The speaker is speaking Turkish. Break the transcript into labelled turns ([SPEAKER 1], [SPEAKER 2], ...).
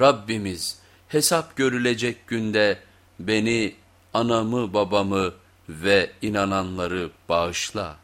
[SPEAKER 1] Rabbimiz hesap görülecek günde beni, anamı babamı ve inananları bağışla.''